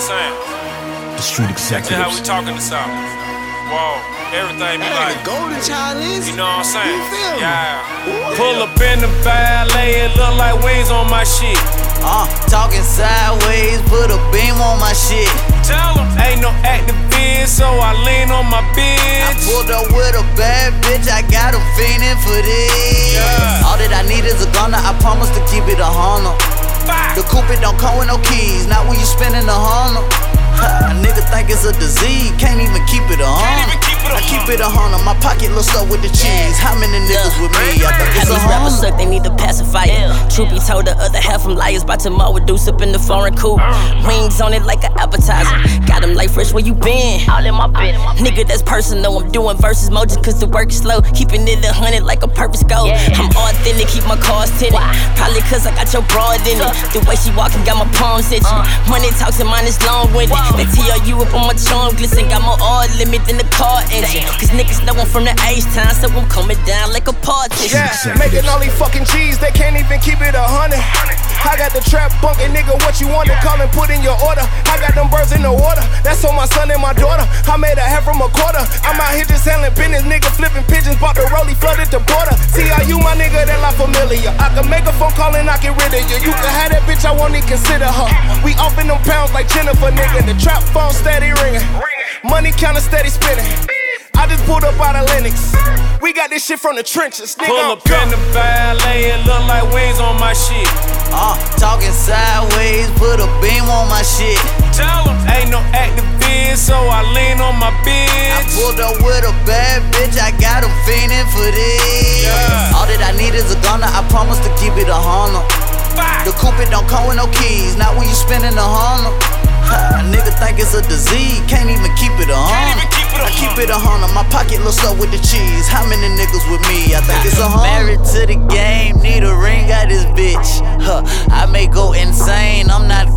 saying? The street executives. That's how we talking to out. Whoa, everything be like. golden child is. You know what I'm saying? You feel me? Yeah. Pull up in the ballet, it look like wings on my shit. Uh, talking sideways, put a beam on my shit. Tell 'em ain't no active biz, so I lean on my bitch. I bitch. pulled up with a bad bitch, I got 'em fiending for this. Yeah. All that I need is a gunner, I promise to keep it a hundred. The coupe it don't come with no keys, not when you spending a hundred. Think it's a disease, can't even keep it hundred. even keep it a I keep it a hundred, my pocket looks up with the cheese. How many niggas with me? I think Have it's a these rappers suck, they need to pacify it. Truth be told, the other half them liars. By tomorrow, deuce up in the foreign coupe. Uh. Rings on it like an appetizer. Got them like fresh, where you been? All in my bed. Nigga, that's personal. I'm doing verses more just cause the work is slow. Keeping it a hundred like a purpose goal. I'm authentic, keep my cars tinted. Probably cause I got your broad in it. The way she walking got my palms itching. Uh. Money talks and mine is long winded. They TRU up on my charm glisten. Got more oil limit than the car engine. Cause niggas know I'm from the H time, so I'm coming down like a partition. Yeah, making all these fucking G's, they can't even keep it a hundred. I got the trap bunkin', nigga, what you want to call and put in your order. I got them birds in the water, that's on my son and my daughter. I made a half from a quarter. I'm out here just handling business, nigga, flipping pigeons, bought the rollie, flooded the border. See how you, my nigga, that like familiar. I can make a phone call and I get rid of you. You can have that bitch, I won't even consider her. We off in them pounds like Jennifer, nigga. The trap phone steady ringing, money counter steady spinning. I just pulled up out of Lennox. We got this shit from the trenches, nigga. Pull I'm up in the ballet, it look like wings on my shit. Uh, talking sideways, put a beam on my shit. Tell 'em ain't no active biz, so I lean on my bitch. I pulled up with a bad bitch, I got 'em fiending for this. Yeah. All that I need is a gunner, I promise to keep it a hundred. The coupe it don't come with no keys, not when you spending a hundred. Ha, nigga think it's a disease, can't even keep it a hundred. I keep it a hundred, my pocket looks up with the cheese. How many niggas with me? I think it's a hundred. Married to the game, need a ring, got this bitch. Huh, I may go insane, I'm not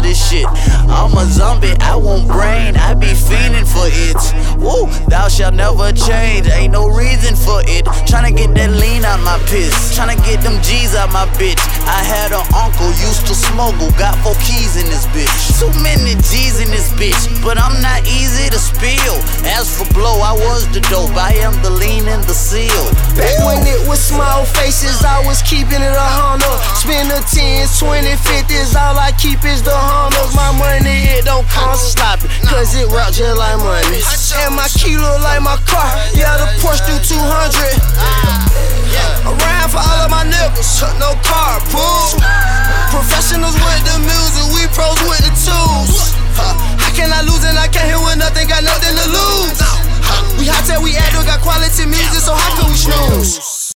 this shit. I'm a zombie, I want brain, I be fiending for it. Woo, thou shalt never change, ain't no reason for it. Tryna get that lean out my piss, tryna get them G's out my bitch. I had an uncle, used to smuggle, got four keys in this bitch. Too many G's in this bitch, but I'm not easy to spill. As for blow, I was the dope, I am the lean and the seal. Back when it faces, I was keeping it a hundred. Spend the 10s, 20, 50s, all I keep is the hundreds. My money, it don't come sloppy, cause it rock just like money. And my kilo like my car,